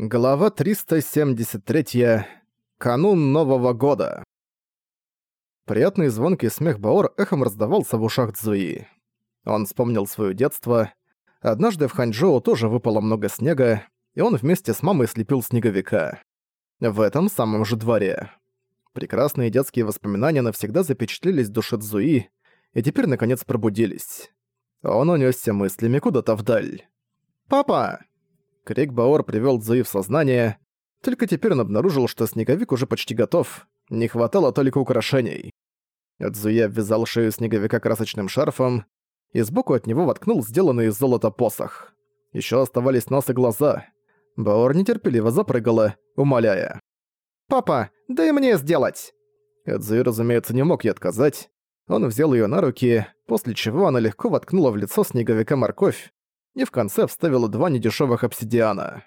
Глава 373. Канун Нового года. Приятный звонкий смех Баор эхом раздавался в ушах Цзуи. Он вспомнил свое детство. Однажды в Ханчжоу тоже выпало много снега, и он вместе с мамой слепил снеговика. В этом самом же дворе. Прекрасные детские воспоминания навсегда запечатлелись в душе Цзуи, и теперь наконец пробудились. Он унесся мыслями куда-то вдаль. «Папа!» Крик Баор привёл Цзуи в сознание. Только теперь он обнаружил, что снеговик уже почти готов. Не хватало только украшений. Цзуи обвязал шею снеговика красочным шарфом, и сбоку от него воткнул сделанный из золота посох. Ещё оставались нос и глаза. Баор нетерпеливо запрыгала, умоляя. «Папа, дай мне сделать!» Эдзуи, разумеется, не мог ей отказать. Он взял её на руки, после чего она легко воткнула в лицо снеговика морковь, и в конце вставила два недешевых обсидиана.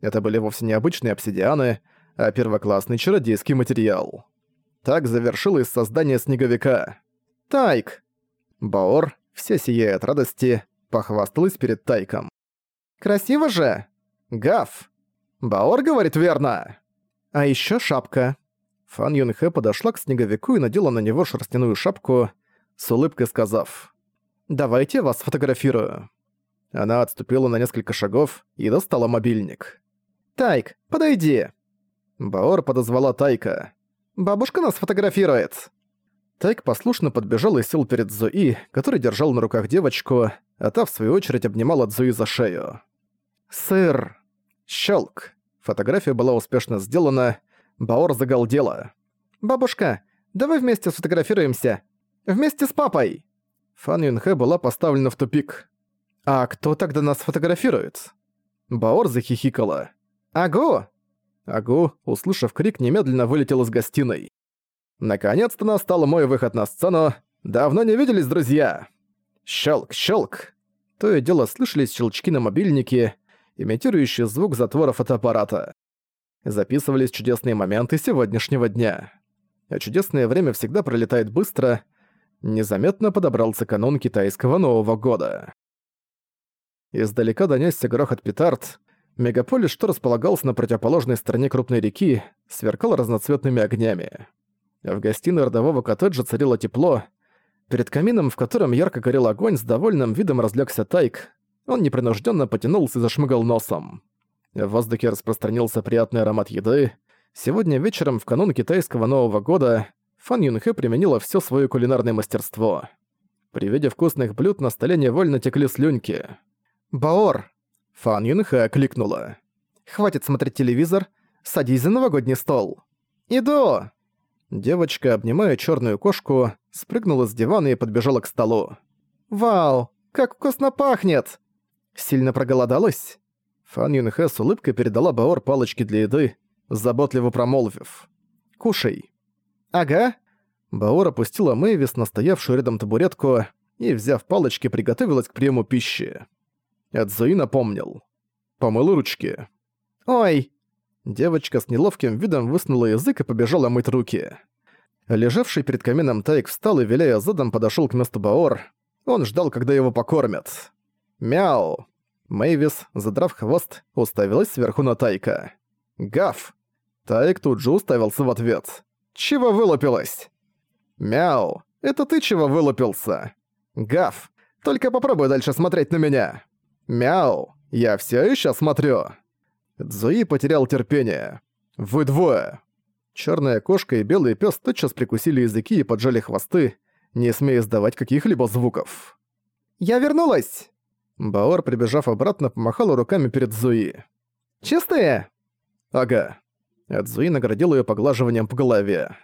Это были вовсе не обычные обсидианы, а первоклассный чародейский материал. Так завершилось создание снеговика. «Тайк!» Баор, все сияя от радости, похвасталась перед Тайком. «Красиво же!» «Гав!» «Баор говорит верно!» «А еще шапка!» Фан Юнхэ подошла к снеговику и надела на него шерстяную шапку, с улыбкой сказав «Давайте вас сфотографирую». Она отступила на несколько шагов и достала мобильник. «Тайк, подойди!» Баор подозвала Тайка. «Бабушка нас фотографирует!» Тайк послушно подбежал и сел перед Зои, который держал на руках девочку, а та, в свою очередь, обнимала Зои за шею. «Сыр!» Щелк. Фотография была успешно сделана. Баор загалдела. «Бабушка, давай вместе сфотографируемся! Вместе с папой!» Фан Юнхэ была поставлена в тупик. «А кто тогда нас фотографирует?» Баор захихикала. «Агу!» Агу, услышав крик, немедленно вылетел из гостиной. «Наконец-то настал мой выход на сцену. Давно не виделись, друзья!» Щелк, щелк. То и дело слышались щелчки на мобильнике, имитирующие звук затвора фотоаппарата. Записывались чудесные моменты сегодняшнего дня. А чудесное время всегда пролетает быстро. Незаметно подобрался канун китайского Нового года. Издалека донёсся грохот петард. Мегаполис, что располагался на противоположной стороне крупной реки, сверкал разноцветными огнями. В гостиной родового коттеджа царило тепло. Перед камином, в котором ярко горел огонь, с довольным видом разлегся Тайк. Он непринужденно потянулся и зашмыгал носом. В воздухе распространился приятный аромат еды. Сегодня вечером, в канун китайского Нового года, Фан Юнхэ применила все свое кулинарное мастерство. При виде вкусных блюд на столе невольно текли слюнки. «Баор!» Фан Юнхэ окликнула. «Хватит смотреть телевизор, садись за новогодний стол». «Иду!» Девочка, обнимая черную кошку, спрыгнула с дивана и подбежала к столу. «Вау, как вкусно пахнет!» Сильно проголодалась? Фан Юнхэ с улыбкой передала Баор палочки для еды, заботливо промолвив. «Кушай». «Ага». Баор опустила Мэйвис на стоявшую рядом табуретку и, взяв палочки, приготовилась к приему пищи. Эдзуи напомнил. Помыл ручки. «Ой!» Девочка с неловким видом высунула язык и побежала мыть руки. Лежавший перед камином Тайк встал и, виляя задом, подошёл к месту Баор. Он ждал, когда его покормят. «Мяу!» Мэйвис, задрав хвост, уставилась сверху на Тайка. «Гав!» Тайк тут же уставился в ответ. «Чего вылупилась?» «Мяу! Это ты чего вылупился?» «Гав! Только попробуй дальше смотреть на меня!» «Мяу! Я все еще смотрю!» Цзуи потерял терпение. «Вы двое!» Черная кошка и белый пес тотчас прикусили языки и поджали хвосты, не смея издавать каких-либо звуков. «Я вернулась!» Баор, прибежав обратно, помахала руками перед Зуи. «Чистые?» «Ага». Цзуи наградил ее поглаживанием по голове.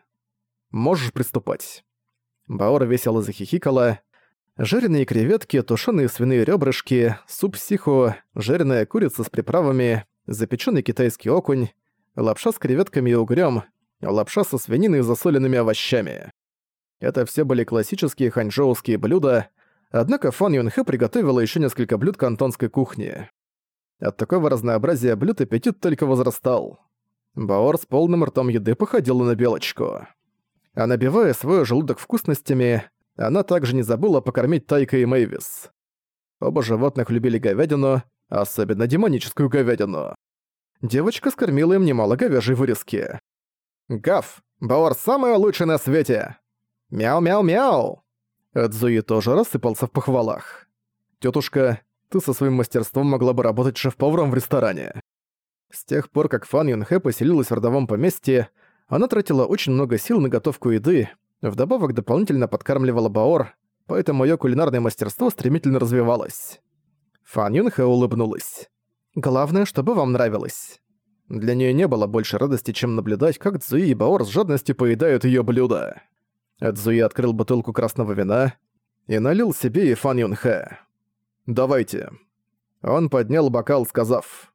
«Можешь приступать». Баор весело захихикала, Жареные креветки, тушеные свиные ребрышки, суп сихо, жареная курица с приправами, запеченный китайский окунь, лапша с креветками и угрём, лапша со свининой и засоленными овощами. Это все были классические ханчжоуские блюда, однако Фан Юнхэ приготовила еще несколько блюд кантонской кухни. От такого разнообразия блюд аппетит только возрастал. Баор с полным ртом еды походила на белочку. А набивая свой желудок вкусностями, она также не забыла покормить Тайка и Мэйвис. Оба животных любили говядину, особенно демоническую говядину. девочка скормила им немало говяжьей вырезки. «Гав! Баор самая лучшая на свете! Мяу-мяу-мяу!» Эдзуи тоже рассыпался в похвалах. «Тётушка, ты со своим мастерством могла бы работать шеф-поваром в ресторане». С тех пор, как Фан Юнхэ поселилась в родовом поместье, она тратила очень много сил на готовку еды, вдобавок дополнительно подкармливала Баор, поэтому её кулинарное мастерство стремительно развивалось. Фан Юнхэ улыбнулась. «Главное, чтобы вам нравилось». Для неё не было больше радости, чем наблюдать, как Цзуи и Баор с жадностью поедают её блюдо. Цзуи открыл бутылку красного вина и налил себе и Фан Юнхэ. «Давайте». Он поднял бокал, сказав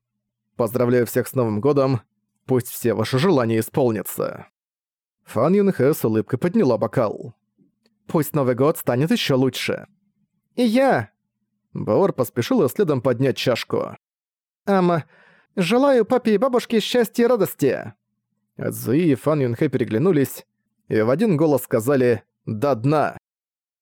«Поздравляю всех с Новым годом, пусть все ваши желания исполнятся». Фан Юнхэ с улыбкой подняла бокал. «Пусть Новый год станет ещё лучше». «И я!» Баор поспешила следом поднять чашку. «Ама, желаю папе и бабушке счастья и радости!» Цзуи и Фан Юнхэ переглянулись и в один голос сказали «До дна!»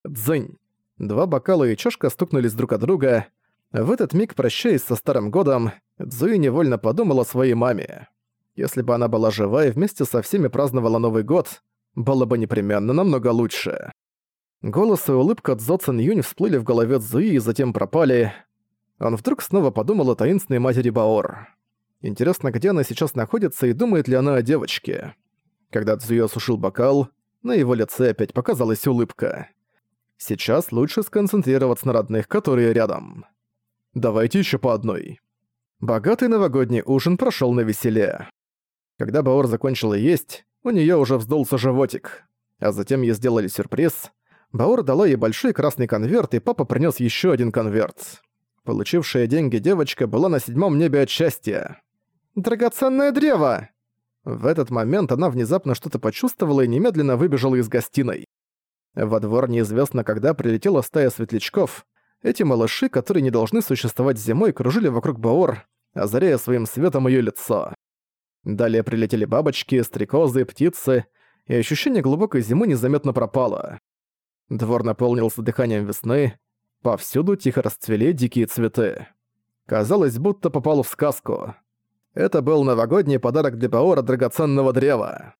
«Дзынь!» Два бокала и чашка стукнулись друг от друга. В этот миг, прощаясь со Старым Годом, Цзуи невольно подумала о своей маме. Если бы она была жива и вместе со всеми праздновала Новый год, было бы непременно намного лучше. Голос и улыбка Цзо Цин Юнь всплыли в голове Цзуи и затем пропали. Он вдруг снова подумал о таинственной матери Баор. Интересно, где она сейчас находится и думает ли она о девочке. Когда Цзуи осушил бокал, на его лице опять показалась улыбка. Сейчас лучше сконцентрироваться на родных, которые рядом. Давайте еще по одной. Богатый новогодний ужин прошел на веселе. Когда Баор закончила есть, у нее уже вздулся животик. А затем ей сделали сюрприз. Баор дала ей большой красный конверт, и папа принес еще один конверт. Получившая деньги девочка была на седьмом небе от счастья. «Драгоценное древо!» В этот момент она внезапно что-то почувствовала и немедленно выбежала из гостиной. Во двор неизвестно когда прилетела стая светлячков. Эти малыши, которые не должны существовать зимой, кружили вокруг Баор, озаряя своим светом ее лицо. Далее прилетели бабочки, стрекозы, птицы, и ощущение глубокой зимы незаметно пропало. Двор наполнился дыханием весны, повсюду тихо расцвели дикие цветы. Казалось, будто попал в сказку. Это был новогодний подарок для Баора драгоценного древа.